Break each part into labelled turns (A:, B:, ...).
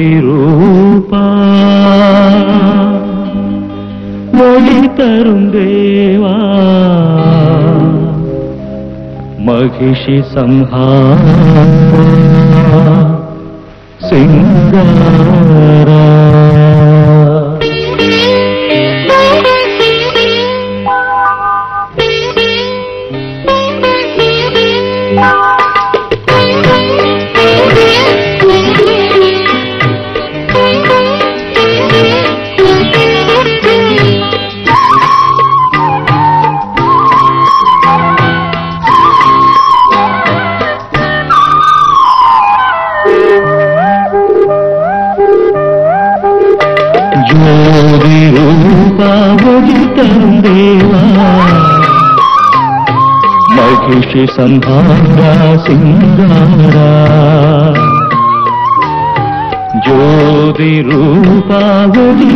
A: ஜோதி ரூபா மொழி தரும் தேவா மகிஷி சம்ஹாரா ஜோதி ரூபா ஒளி தரும் தேவா மகிஷி சம்ஹாரா சிங்காரா ஜோதி ரூபா ஒளி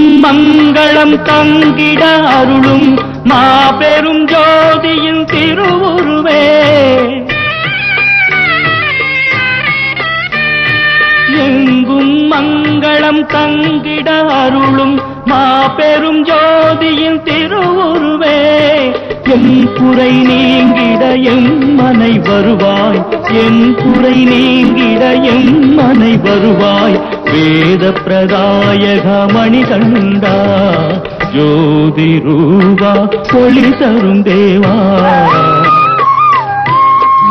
A: மங்களம் தங்கிட அருளும் மாபெரும் ஜோதியின் திருவுருவே. எங்கும் மங்களம் தங்கிட அருளும் மாபெரும் ஜோதியின் திருவுருவே. என் குறை நீங்கிட எம் மனை வருவாய் என் குறை நீங்கிட எம் மனை வருவாய் வேத பிரதாயக மணிகண்டா ஜோதி ரூபா ஒளி தரும் தேவா.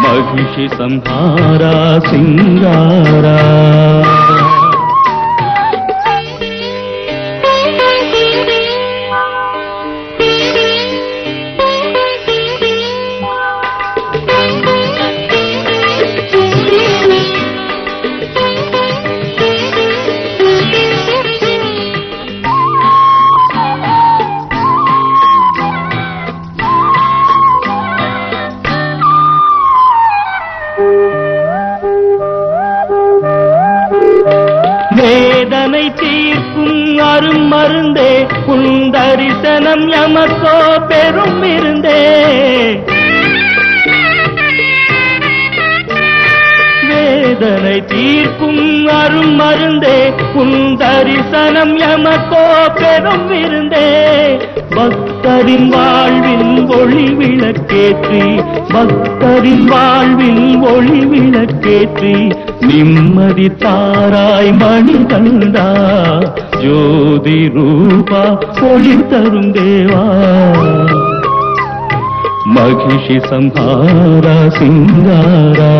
A: மகிஷி சம்ஹாரா சிங்காரா. வேதனை தீர்க்கும் அரும் மருந்தே உன் தரிசனம் எமக்கோ பெரும் இருந்தே வேதனை தீர்க்கும் வரும் மருந்தே குந்தரிசனம் எமக்கோ பெரும் விருந்தே. பக்தரின் வாழ்வின் ஒளி விளக்கேற்றி பக்தரின் வாழ்வின் ஒளி விளக்கேற்றி நிம்மதி தாராய் மணி தந்தா. ஜோதி ரூபா ஒளி தரும் தேவா. மகிஷி சம்ஹாரா சிங்காரா.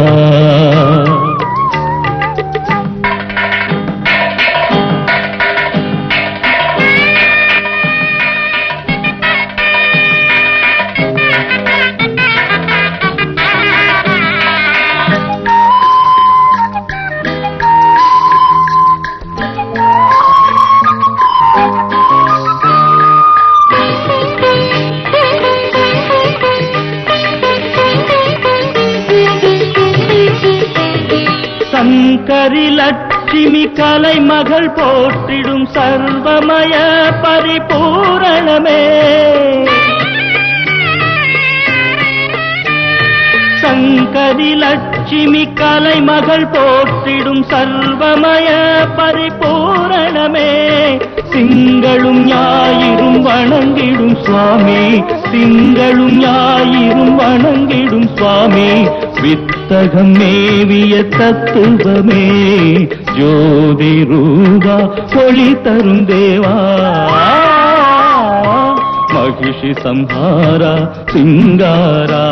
A: சங்கரி லட்சுமி கலை மகள் போற்றிடும் சர்வமய பரிபூரணமே. சங்கரி லட்சுமி கலை மகள் போற்றிடும் சர்வமய பரிபூரணமே. திங்களும் ஞாயிறும் வணங்கிடும் சுவாமி திங்களும் ஞாயிறும் வணங்கி சுவாமி வித்தகம் மேவிய தத்துவமே. ஜோதி ரூபா ஒளி தரும் தேவா. மகிஷி சம்ஹாரா சிங்காரா.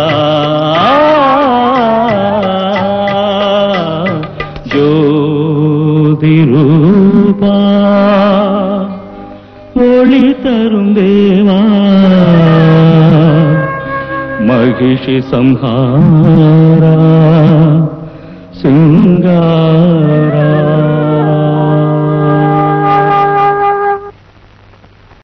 A: ஜோதி ரூபா ஒளி தரும் தேவா संहारा सुन्दारा